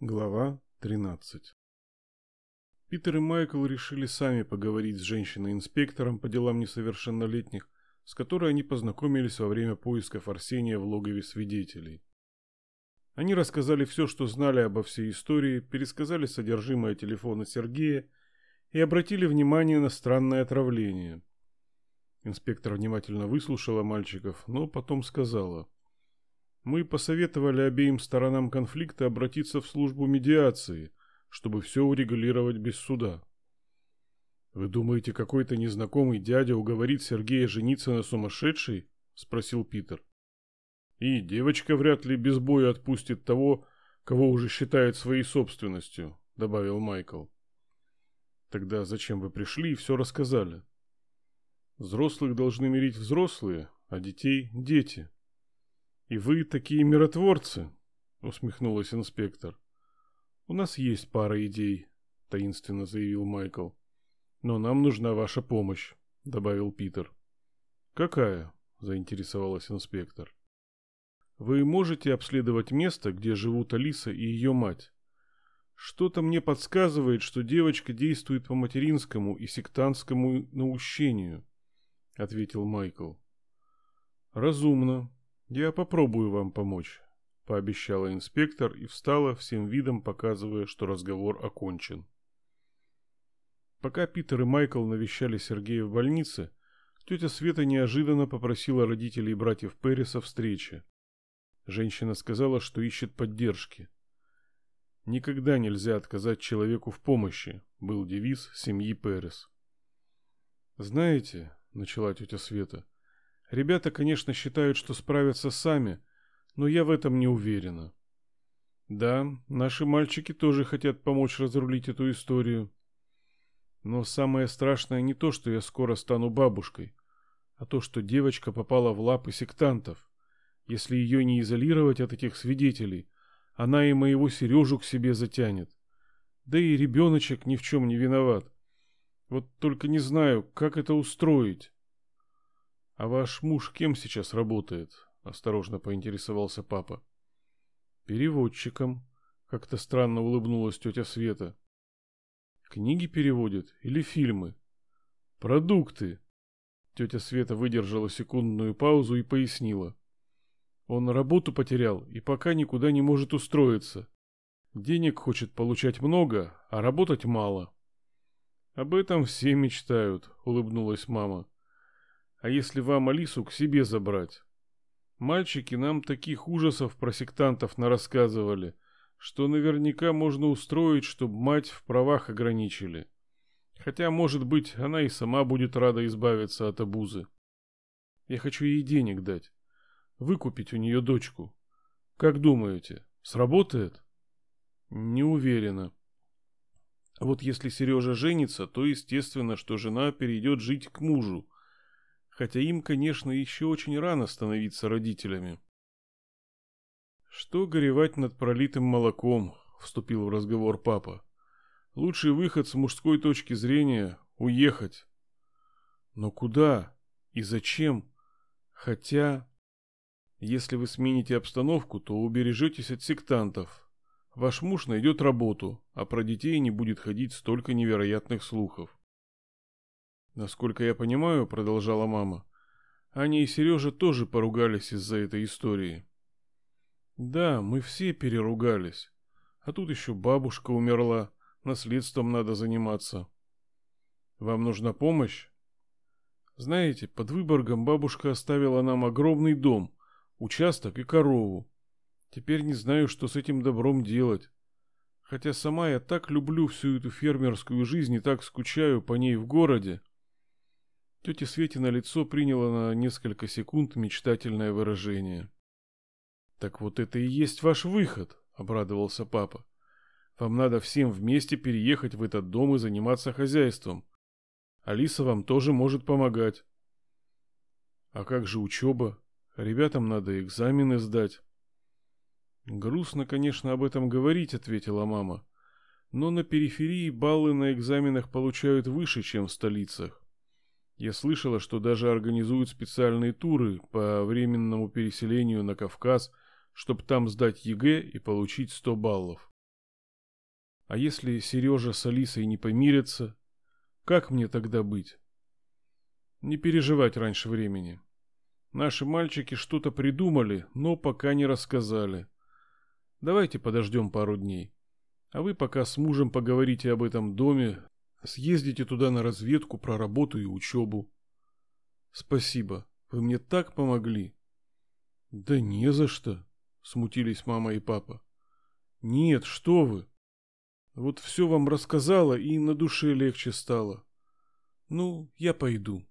Глава 13 Питер и Майкл решили сами поговорить с женщиной-инспектором по делам несовершеннолетних, с которой они познакомились во время поисков Арсения в логове свидетелей. Они рассказали все, что знали обо всей истории, пересказали содержимое телефона Сергея и обратили внимание на странное отравление. Инспектор внимательно выслушала мальчиков, но потом сказала – мы посоветовали обеим сторонам конфликта обратиться в службу медиации, чтобы все урегулировать без суда. Вы думаете, какой-то незнакомый дядя уговорит Сергея жениться на сумасшедшей? спросил Питер. И девочка вряд ли без боя отпустит того, кого уже считает своей собственностью, добавил Майкл. Тогда зачем вы пришли и все рассказали? Взрослых должны мирить взрослые, а детей дети. «И вы такие миротворцы!» — усмехнулась инспектор. «У нас есть пара идей», — таинственно заявил Майкл. «Но нам нужна ваша помощь», — добавил Питер. «Какая?» — заинтересовалась инспектор. «Вы можете обследовать место, где живут Алиса и ее мать? Что-то мне подсказывает, что девочка действует по материнскому и сектантскому наущению», — ответил Майкл. «Разумно», «Я попробую вам помочь», — пообещала инспектор и встала всем видом, показывая, что разговор окончен. Пока Питер и Майкл навещали Сергея в больнице, тетя Света неожиданно попросила родителей братьев Переса встречи. Женщина сказала, что ищет поддержки. «Никогда нельзя отказать человеку в помощи», — был девиз семьи Перес. «Знаете», — начала тетя Света, — Ребята, конечно, считают, что справятся сами, но я в этом не уверена. Да, наши мальчики тоже хотят помочь разрулить эту историю. Но самое страшное не то, что я скоро стану бабушкой, а то, что девочка попала в лапы сектантов. Если ее не изолировать от этих свидетелей, она и моего Сережу к себе затянет. Да и ребеночек ни в чем не виноват. Вот только не знаю, как это устроить. «А ваш муж кем сейчас работает?» — осторожно поинтересовался папа. «Переводчиком», — как-то странно улыбнулась тетя Света. «Книги переводит или фильмы?» «Продукты!» Тетя Света выдержала секундную паузу и пояснила. «Он работу потерял и пока никуда не может устроиться. Денег хочет получать много, а работать мало». «Об этом все мечтают», — улыбнулась мама. А если вам Алису к себе забрать? Мальчики нам таких ужасов про сектантов нарассказывали, что наверняка можно устроить, чтобы мать в правах ограничили. Хотя, может быть, она и сама будет рада избавиться от обузы. Я хочу ей денег дать. Выкупить у нее дочку. Как думаете, сработает? Не уверена. Вот если Сережа женится, то естественно, что жена перейдет жить к мужу, хотя им, конечно, еще очень рано становиться родителями. «Что горевать над пролитым молоком?» — вступил в разговор папа. «Лучший выход с мужской точки зрения — уехать». «Но куда? И зачем? Хотя...» «Если вы смените обстановку, то убережетесь от сектантов. Ваш муж найдет работу, а про детей не будет ходить столько невероятных слухов. Насколько я понимаю, продолжала мама, Аня и Сережа тоже поругались из-за этой истории. Да, мы все переругались. А тут еще бабушка умерла, наследством надо заниматься. Вам нужна помощь? Знаете, под Выборгом бабушка оставила нам огромный дом, участок и корову. Теперь не знаю, что с этим добром делать. Хотя сама я так люблю всю эту фермерскую жизнь и так скучаю по ней в городе. Тетя Свете на лицо приняло на несколько секунд мечтательное выражение. «Так вот это и есть ваш выход», — обрадовался папа. «Вам надо всем вместе переехать в этот дом и заниматься хозяйством. Алиса вам тоже может помогать». «А как же учеба? Ребятам надо экзамены сдать». «Грустно, конечно, об этом говорить», — ответила мама. «Но на периферии баллы на экзаменах получают выше, чем в столицах. Я слышала, что даже организуют специальные туры по временному переселению на Кавказ, чтобы там сдать ЕГЭ и получить 100 баллов. А если Сережа с Алисой не помирятся, как мне тогда быть? Не переживать раньше времени. Наши мальчики что-то придумали, но пока не рассказали. Давайте подождем пару дней. А вы пока с мужем поговорите об этом доме, съездите туда на разведку про работу и учебу. Спасибо, вы мне так помогли. Да не за что, смутились мама и папа. Нет, что вы. Вот все вам рассказала, и на душе легче стало. Ну, я пойду.